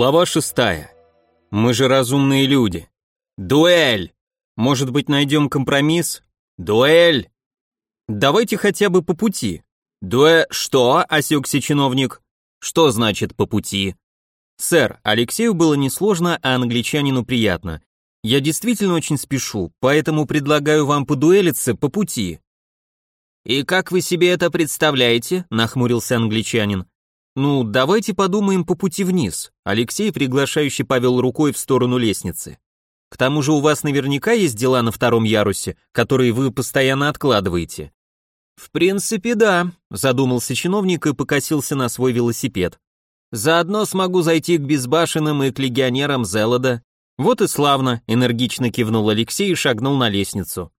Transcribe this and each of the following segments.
Глава шестая. Мы же разумные люди. Дуэль! Может быть, найдем компромисс? Дуэль! Давайте хотя бы по пути. Дуэ... Что? Осекся чиновник. Что значит по пути? Сэр, Алексею было несложно, а англичанину приятно. Я действительно очень спешу, поэтому предлагаю вам подуэлиться по пути. И как вы себе это представляете? нахмурился англичанин. Ну, давайте подумаем по пути вниз. Алексей приглашающе повел рукой в сторону лестницы. К тому же у вас наверняка есть дела на втором ярусе, которые вы постоянно откладываете. В принципе, да, задумался чиновник и покосился на свой велосипед. Заодно смогу зайти к безбашенным и к легионерам Зелода. Вот и славно, энергично кивнул Алексей и шагнул на лестницу.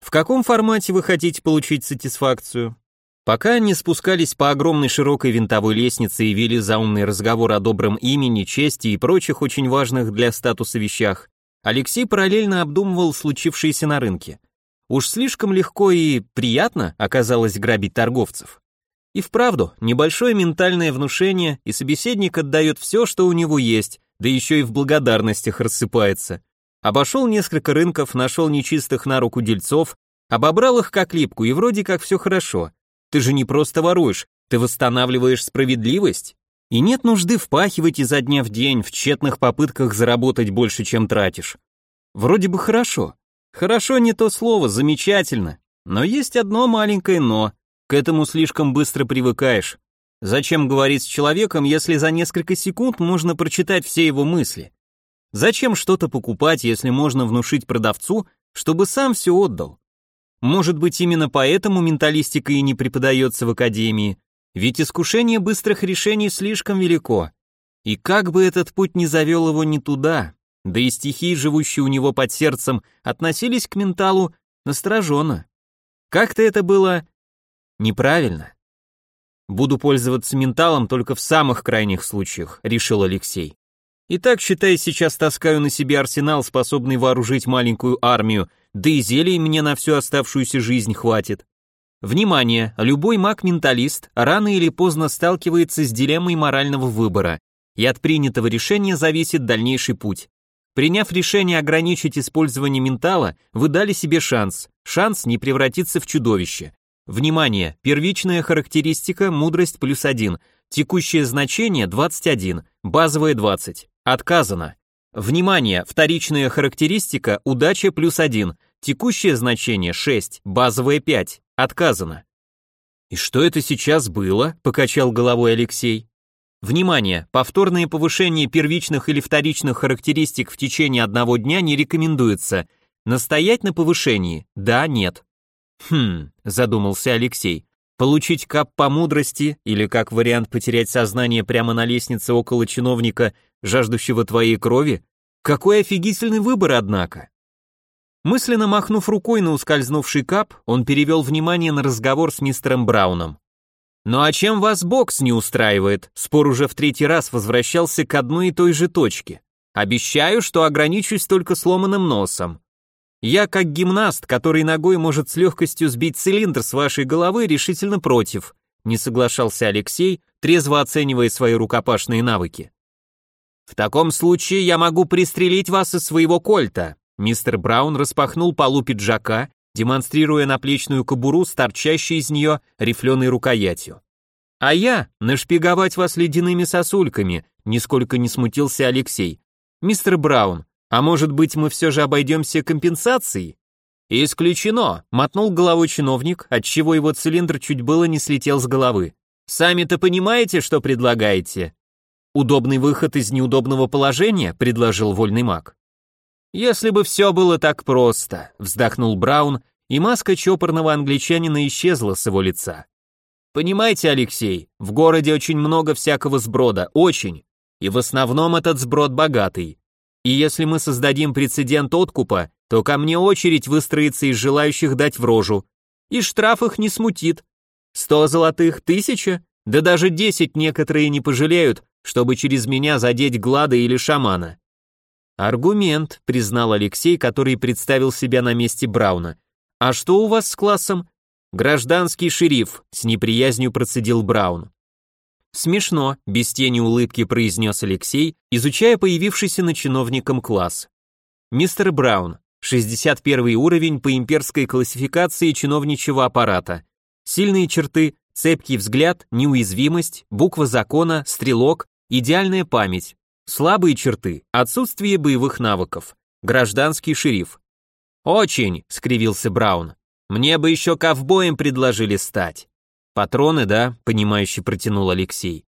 В каком формате вы хотите получить сатисфакцию? Пока они спускались по огромной широкой винтовой лестнице и вели заумный разговор о добром имени, чести и прочих очень важных для статуса вещах, Алексей параллельно обдумывал случившееся на рынке. Уж слишком легко и приятно оказалось грабить торговцев. И вправду, небольшое ментальное внушение, и собеседник отдает все, что у него есть, да еще и в благодарностях рассыпается. Обошел несколько рынков, нашел нечистых на руку дельцов, обобрал их как липку, и вроде как все хорошо. Ты же не просто воруешь, ты восстанавливаешь справедливость. И нет нужды впахивать изо дня в день в тщетных попытках заработать больше, чем тратишь. Вроде бы хорошо. Хорошо не то слово, замечательно. Но есть одно маленькое «но». К этому слишком быстро привыкаешь. Зачем говорить с человеком, если за несколько секунд можно прочитать все его мысли? Зачем что-то покупать, если можно внушить продавцу, чтобы сам все отдал? Может быть, именно поэтому менталистика и не преподается в академии, ведь искушение быстрых решений слишком велико. И как бы этот путь не завел его не туда, да и стихии, живущие у него под сердцем, относились к менталу настороженно. Как-то это было неправильно. Буду пользоваться менталом только в самых крайних случаях, решил Алексей. Итак, считай, сейчас таскаю на себе арсенал, способный вооружить маленькую армию, да и зелий мне на всю оставшуюся жизнь хватит. Внимание, любой маг-менталист рано или поздно сталкивается с дилеммой морального выбора, и от принятого решения зависит дальнейший путь. Приняв решение ограничить использование ментала, вы дали себе шанс, шанс не превратиться в чудовище. Внимание, первичная характеристика мудрость плюс 1, текущее значение 21, базовое 20, отказано. Внимание, вторичная характеристика удача плюс 1, текущее значение 6, базовое 5, отказано. И что это сейчас было? покачал головой Алексей. Внимание, повторное повышение первичных или вторичных характеристик в течение одного дня не рекомендуется. Настоять на повышении? Да, нет. Хм, задумался Алексей. Получить кап по мудрости или как вариант потерять сознание прямо на лестнице около чиновника, жаждущего твоей крови? Какой офигительный выбор, однако. Мысленно махнув рукой на ускользнувший кап, он перевел внимание на разговор с мистером Брауном. «Ну а чем вас бокс не устраивает?» Спор уже в третий раз возвращался к одной и той же точке. «Обещаю, что ограничусь только сломанным носом. Я, как гимнаст, который ногой может с легкостью сбить цилиндр с вашей головы, решительно против», не соглашался Алексей, трезво оценивая свои рукопашные навыки. «В таком случае я могу пристрелить вас из своего кольта», мистер Браун распахнул полу пиджака демонстрируя наплечную кобуру с торчащей из нее рифленой рукоятью. «А я нашпиговать вас ледяными сосульками», нисколько не смутился Алексей. «Мистер Браун, а может быть мы все же обойдемся компенсацией?» «Исключено», — мотнул головой чиновник, отчего его цилиндр чуть было не слетел с головы. «Сами-то понимаете, что предлагаете?» «Удобный выход из неудобного положения», — предложил вольный маг. «Если бы все было так просто», — вздохнул Браун, и маска чопорного англичанина исчезла с его лица. «Понимаете, Алексей, в городе очень много всякого сброда, очень, и в основном этот сброд богатый. И если мы создадим прецедент откупа, то ко мне очередь выстроится из желающих дать в рожу, и штраф их не смутит. Сто золотых, тысяча, да даже десять некоторые не пожалеют, чтобы через меня задеть глада или шамана. Аргумент, признал Алексей, который представил себя на месте Брауна. А что у вас с классом? Гражданский шериф, с неприязнью процедил Браун. Смешно, без тени улыбки произнес Алексей, изучая появившийся на чиновником класс. Мистер Браун, 61 уровень по имперской классификации чиновничьего аппарата. Сильные черты, цепкий взгляд, неуязвимость, буква закона, стрелок, идеальная память. Слабые черты, отсутствие боевых навыков. Гражданский шериф. «Очень», — скривился Браун. «Мне бы еще ковбоем предложили стать». «Патроны, да?» — понимающе протянул Алексей.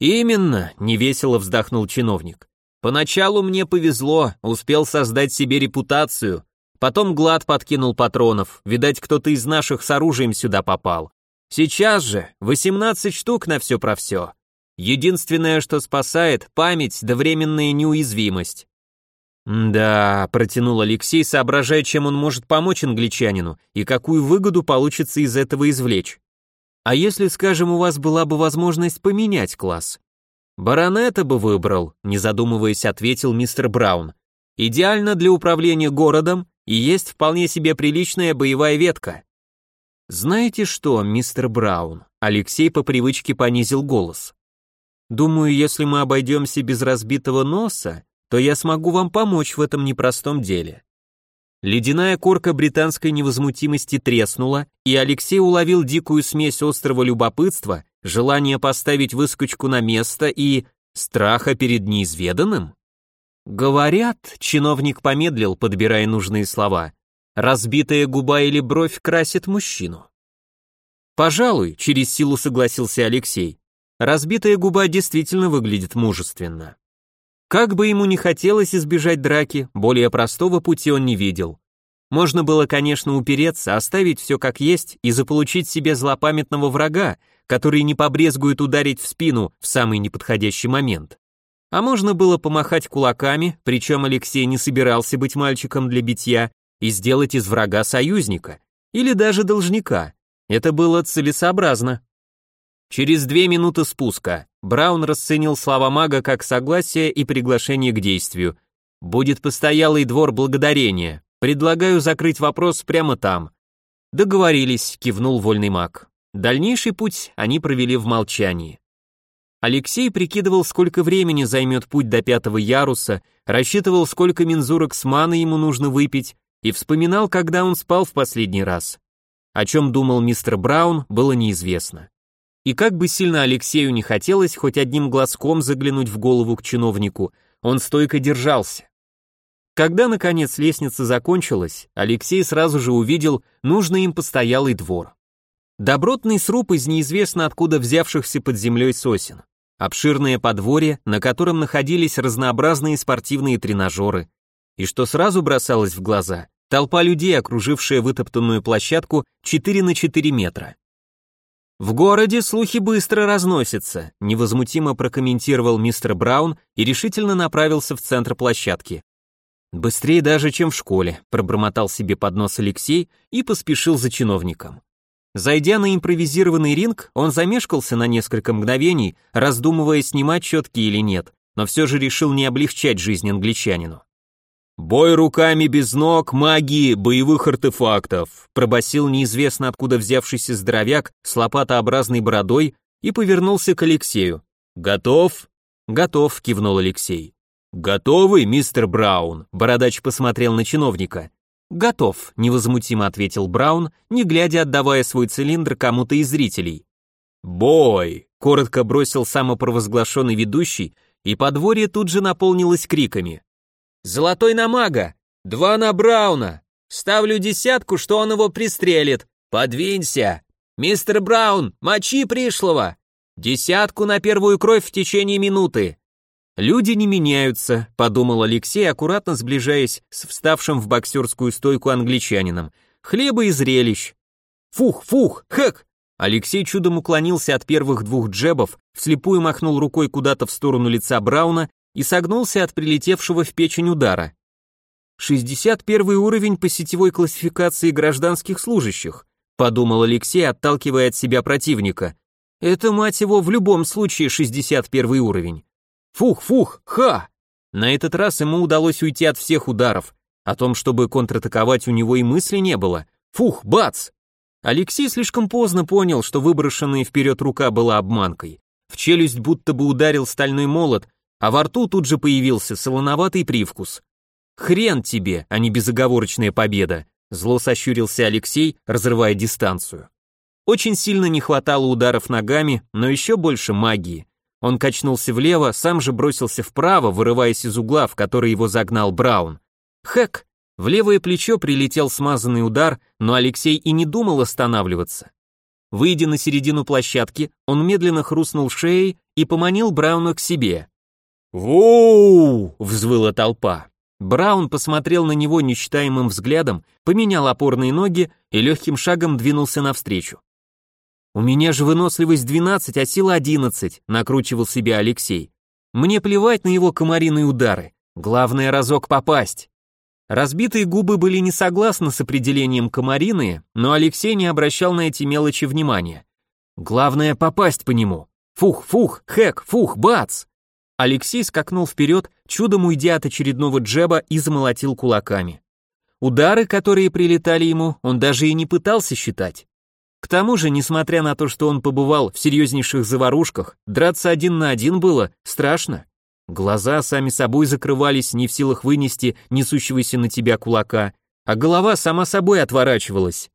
«Именно», — невесело вздохнул чиновник. «Поначалу мне повезло, успел создать себе репутацию. Потом Глад подкинул патронов, видать, кто-то из наших с оружием сюда попал. Сейчас же 18 штук на все про все. Единственное, что спасает, память да временная неуязвимость. «Да», — протянул Алексей, соображая, чем он может помочь англичанину и какую выгоду получится из этого извлечь. «А если, скажем, у вас была бы возможность поменять класс?» «Баронета бы выбрал», — не задумываясь, ответил мистер Браун. «Идеально для управления городом и есть вполне себе приличная боевая ветка». «Знаете что, мистер Браун?» Алексей по привычке понизил голос. «Думаю, если мы обойдемся без разбитого носа, то я смогу вам помочь в этом непростом деле. Ледяная корка британской невозмутимости треснула, и Алексей уловил дикую смесь острого любопытства, желания поставить выскочку на место и страха перед неизведанным. Говорят, чиновник помедлил, подбирая нужные слова. Разбитая губа или бровь красит мужчину. Пожалуй, через силу согласился Алексей. Разбитая губа действительно выглядит мужественно. Как бы ему ни хотелось избежать драки, более простого пути он не видел. Можно было, конечно, упереться, оставить все как есть и заполучить себе злопамятного врага, который не побрезгует ударить в спину в самый неподходящий момент. А можно было помахать кулаками, причем Алексей не собирался быть мальчиком для битья, и сделать из врага союзника, или даже должника. Это было целесообразно. Через две минуты спуска Браун расценил слова мага как согласие и приглашение к действию. «Будет постоялый двор благодарения. Предлагаю закрыть вопрос прямо там». «Договорились», — кивнул вольный маг. Дальнейший путь они провели в молчании. Алексей прикидывал, сколько времени займет путь до пятого яруса, рассчитывал, сколько мензурок с маной ему нужно выпить, и вспоминал, когда он спал в последний раз. О чем думал мистер Браун, было неизвестно. И как бы сильно Алексею не хотелось хоть одним глазком заглянуть в голову к чиновнику, он стойко держался. Когда, наконец, лестница закончилась, Алексей сразу же увидел нужный им постоялый двор. Добротный сруб из неизвестно откуда взявшихся под землей сосен. Обширное подворье, на котором находились разнообразные спортивные тренажеры. И что сразу бросалось в глаза, толпа людей, окружившая вытоптанную площадку 4 на 4 метра. В городе слухи быстро разносятся, невозмутимо прокомментировал мистер Браун и решительно направился в центр площадки. Быстрее даже, чем в школе, пробормотал себе под нос Алексей и поспешил за чиновником. Зайдя на импровизированный ринг, он замешкался на несколько мгновений, раздумывая, снимать четки или нет, но все же решил не облегчать жизнь англичанину. «Бой руками без ног, магии, боевых артефактов», пробасил неизвестно откуда взявшийся здоровяк с лопатообразной бородой и повернулся к Алексею. «Готов?» «Готов», кивнул Алексей. «Готовы, мистер Браун?» Бородач посмотрел на чиновника. «Готов», невозмутимо ответил Браун, не глядя отдавая свой цилиндр кому-то из зрителей. «Бой!» — коротко бросил самопровозглашенный ведущий, и подворье тут же наполнилось криками. Золотой на мага! Два на Брауна! Ставлю десятку, что он его пристрелит! Подвинься! Мистер Браун, мочи пришлого! Десятку на первую кровь в течение минуты!» «Люди не меняются», — подумал Алексей, аккуратно сближаясь с вставшим в боксерскую стойку англичанином. «Хлеба и зрелищ». «Фух, фух, хэк!» Алексей чудом уклонился от первых двух джебов, вслепую махнул рукой куда-то в сторону лица Брауна и согнулся от прилетевшего в печень удара. 61 уровень по сетевой классификации гражданских служащих, подумал Алексей, отталкивая от себя противника. Это, мать его, в любом случае 61 уровень. Фух, фух, ха! На этот раз ему удалось уйти от всех ударов. О том, чтобы контратаковать у него и мысли не было. Фух, бац! Алексей слишком поздно понял, что выброшенная вперед рука была обманкой. в челюсть будто бы ударил стальной молот, а во рту тут же появился солоноватый привкус. «Хрен тебе, а не безоговорочная победа», зло сощурился Алексей, разрывая дистанцию. Очень сильно не хватало ударов ногами, но еще больше магии. Он качнулся влево, сам же бросился вправо, вырываясь из угла, в который его загнал Браун. Хэк! В левое плечо прилетел смазанный удар, но Алексей и не думал останавливаться. Выйдя на середину площадки, он медленно хрустнул шеей и поманил Брауна к себе. «Воу!» — взвыла толпа. Браун посмотрел на него нечитаемым взглядом, поменял опорные ноги и легким шагом двинулся навстречу. «У меня же выносливость 12, а сила 11», — накручивал себя Алексей. «Мне плевать на его комариные удары. Главное разок попасть». Разбитые губы были не согласны с определением комарины, но Алексей не обращал на эти мелочи внимания. Главное попасть по нему. Фух, фух, хэк, фух, бац. Алексей скакнул вперед, чудом уйдя от очередного джеба и замолотил кулаками. Удары, которые прилетали ему, он даже и не пытался считать. К тому же, несмотря на то, что он побывал в серьезнейших заварушках, драться один на один было страшно. Глаза сами собой закрывались, не в силах вынести несущегося на тебя кулака, а голова сама собой отворачивалась.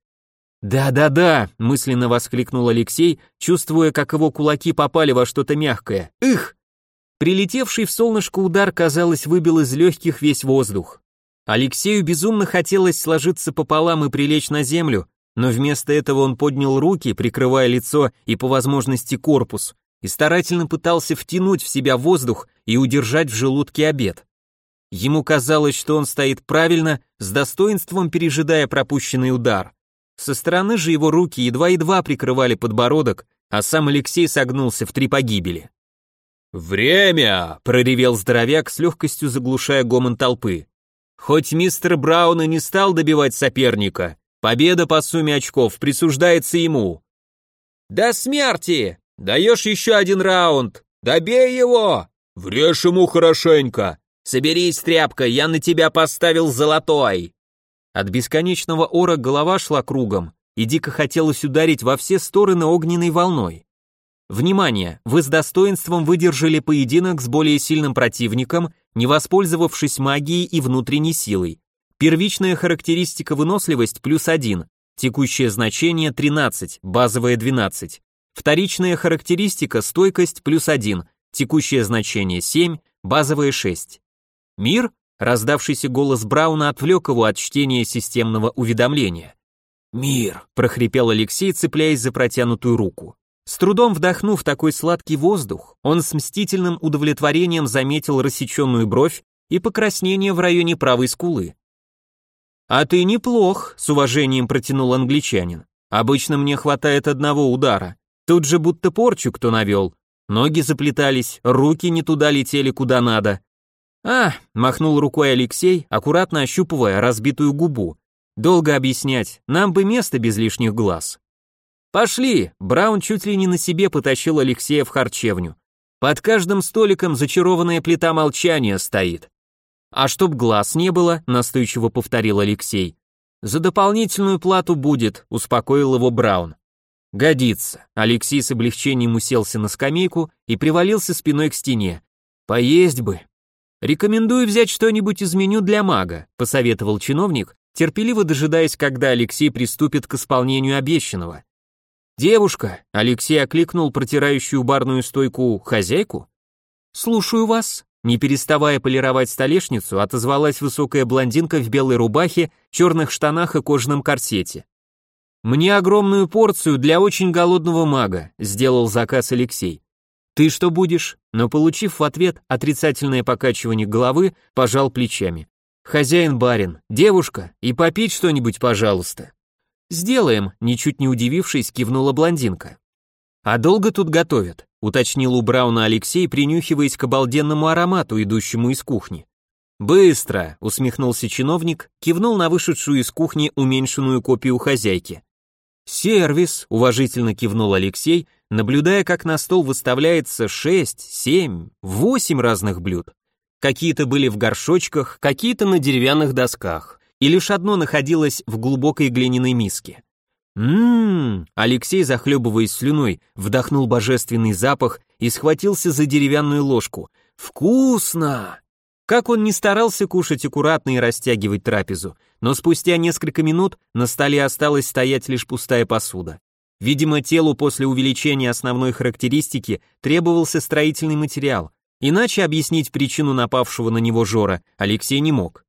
«Да-да-да», — мысленно воскликнул Алексей, чувствуя, как его кулаки попали во что-то мягкое. «Их!» Прилетевший в солнышко удар, казалось, выбил из легких весь воздух. Алексею безумно хотелось сложиться пополам и прилечь на землю, но вместо этого он поднял руки, прикрывая лицо и по возможности корпус, и старательно пытался втянуть в себя воздух и удержать в желудке обед. Ему казалось, что он стоит правильно, с достоинством пережидая пропущенный удар. Со стороны же его руки едва-едва прикрывали подбородок, а сам Алексей согнулся в три погибели. «Время!» — проревел здоровяк с легкостью заглушая гомон толпы. Хоть мистер Браун и не стал добивать соперника, победа по сумме очков присуждается ему. «До смерти! Даешь еще один раунд! Добей его! Врежь ему хорошенько! Соберись, тряпка, я на тебя поставил золотой!» От бесконечного ора голова шла кругом, и дико хотелось ударить во все стороны огненной волной. Внимание! Вы с достоинством выдержали поединок с более сильным противником, не воспользовавшись магией и внутренней силой. Первичная характеристика выносливость плюс 1, текущее значение 13, базовое 12. Вторичная характеристика стойкость плюс 1, текущее значение 7, базовое 6. Мир? Раздавшийся голос Брауна отвлек его от чтения системного уведомления. «Мир!» – прохрипел Алексей, цепляясь за протянутую руку. С трудом вдохнув такой сладкий воздух, он с мстительным удовлетворением заметил рассеченную бровь и покраснение в районе правой скулы. «А ты неплох», — с уважением протянул англичанин. «Обычно мне хватает одного удара. Тут же будто порчу кто навел. Ноги заплетались, руки не туда летели, куда надо». «А», — махнул рукой Алексей, аккуратно ощупывая разбитую губу. «Долго объяснять, нам бы место без лишних глаз». «Пошли!» Браун чуть ли не на себе потащил Алексея в харчевню. Под каждым столиком зачарованная плита молчания стоит. «А чтоб глаз не было», — настойчиво повторил Алексей. «За дополнительную плату будет», — успокоил его Браун. «Годится». Алексей с облегчением уселся на скамейку и привалился спиной к стене. «Поесть бы». «Рекомендую взять что-нибудь из меню для мага», — посоветовал чиновник, терпеливо дожидаясь, когда Алексей приступит к исполнению обещанного. «Девушка!» — Алексей окликнул протирающую барную стойку хозяйку. «Слушаю вас», — не переставая полировать столешницу, отозвалась высокая блондинка в белой рубахе, черных штанах и кожаном корсете. «Мне огромную порцию для очень голодного мага», — сделал заказ Алексей. «Ты что будешь?» Но, получив в ответ отрицательное покачивание головы, пожал плечами. «Хозяин-барин, девушка, и попить что-нибудь, пожалуйста». «Сделаем», — ничуть не удивившись, кивнула блондинка. «А долго тут готовят?» — уточнил у Брауна Алексей, принюхиваясь к обалденному аромату, идущему из кухни. «Быстро!» — усмехнулся чиновник, кивнул на вышедшую из кухни уменьшенную копию хозяйки. «Сервис!» — уважительно кивнул Алексей, наблюдая, как на стол выставляется шесть, семь, восемь разных блюд. Какие-то были в горшочках, какие-то на деревянных досках и лишь одно находилось в глубокой глиняной миске. Ммм, Алексей, захлебываясь слюной, вдохнул божественный запах и схватился за деревянную ложку. «Вкусно!» Как он не старался кушать аккуратно и растягивать трапезу, но спустя несколько минут на столе осталась стоять лишь пустая посуда. Видимо, телу после увеличения основной характеристики требовался строительный материал, иначе объяснить причину напавшего на него Жора Алексей не мог.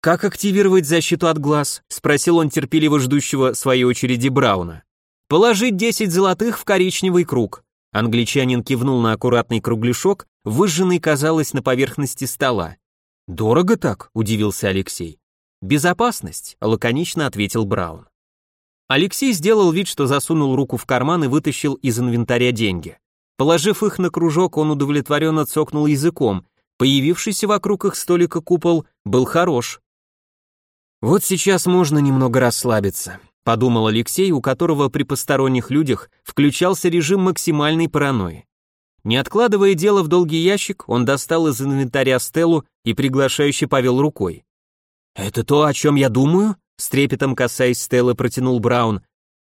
«Как активировать защиту от глаз?» — спросил он терпеливо ждущего своей очереди Брауна. «Положить 10 золотых в коричневый круг». Англичанин кивнул на аккуратный кругляшок, выжженный, казалось, на поверхности стола. «Дорого так?» — удивился Алексей. «Безопасность», — лаконично ответил Браун. Алексей сделал вид, что засунул руку в карман и вытащил из инвентаря деньги. Положив их на кружок, он удовлетворенно цокнул языком. Появившийся вокруг их столика купол был хорош. Вот сейчас можно немного расслабиться, подумал Алексей, у которого при посторонних людях включался режим максимальной паранойи. Не откладывая дело в долгий ящик, он достал из инвентаря Стеллу и приглашающе повел рукой. «Это то, о чем я думаю?» С трепетом касаясь Стеллы, протянул Браун.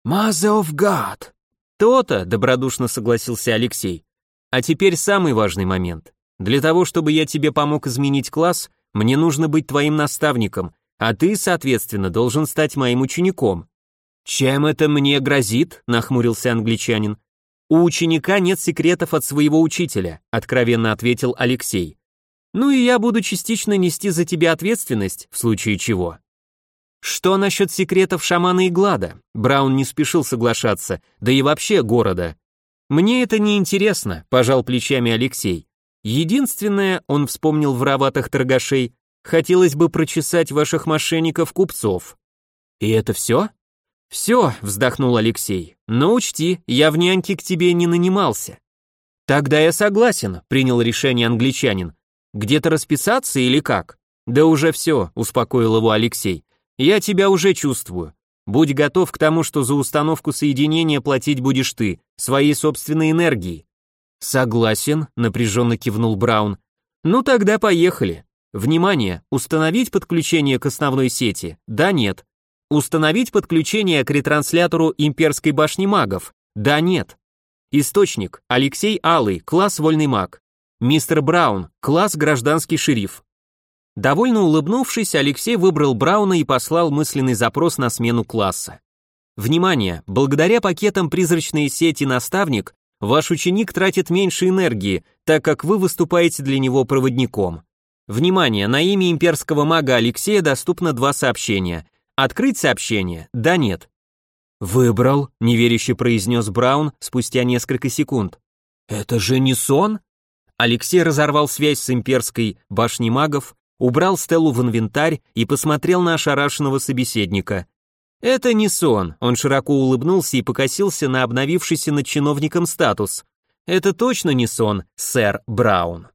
«Mother of God!» «То-то», — добродушно согласился Алексей. «А теперь самый важный момент. Для того, чтобы я тебе помог изменить класс, мне нужно быть твоим наставником, а ты, соответственно, должен стать моим учеником». «Чем это мне грозит?» – нахмурился англичанин. «У ученика нет секретов от своего учителя», – откровенно ответил Алексей. «Ну и я буду частично нести за тебя ответственность, в случае чего». «Что насчет секретов шамана и Глада?» Браун не спешил соглашаться, да и вообще города. «Мне это не интересно», – пожал плечами Алексей. «Единственное, он вспомнил в раватах торгашей, Хотелось бы прочесать ваших мошенников-купцов. И это все? Все, вздохнул Алексей. Но учти, я в няньке к тебе не нанимался. Тогда я согласен, принял решение англичанин. Где-то расписаться или как? Да уже все, успокоил его Алексей. Я тебя уже чувствую. Будь готов к тому, что за установку соединения платить будешь ты, своей собственной энергией. Согласен, напряженно кивнул Браун. Ну тогда поехали. Внимание! Установить подключение к основной сети? Да, нет. Установить подключение к ретранслятору имперской башни магов? Да, нет. Источник. Алексей Алый, класс вольный маг. Мистер Браун, класс гражданский шериф. Довольно улыбнувшись, Алексей выбрал Брауна и послал мысленный запрос на смену класса. Внимание! Благодаря пакетам призрачные сети наставник, ваш ученик тратит меньше энергии, так как вы выступаете для него проводником. Внимание, на имя имперского мага Алексея доступно два сообщения. Открыть сообщение? Да, нет. Выбрал, неверяще произнес Браун спустя несколько секунд. Это же не сон? Алексей разорвал связь с имперской башней магов, убрал Стеллу в инвентарь и посмотрел на ошарашенного собеседника. Это не сон, он широко улыбнулся и покосился на обновившийся над чиновником статус. Это точно не сон, сэр Браун.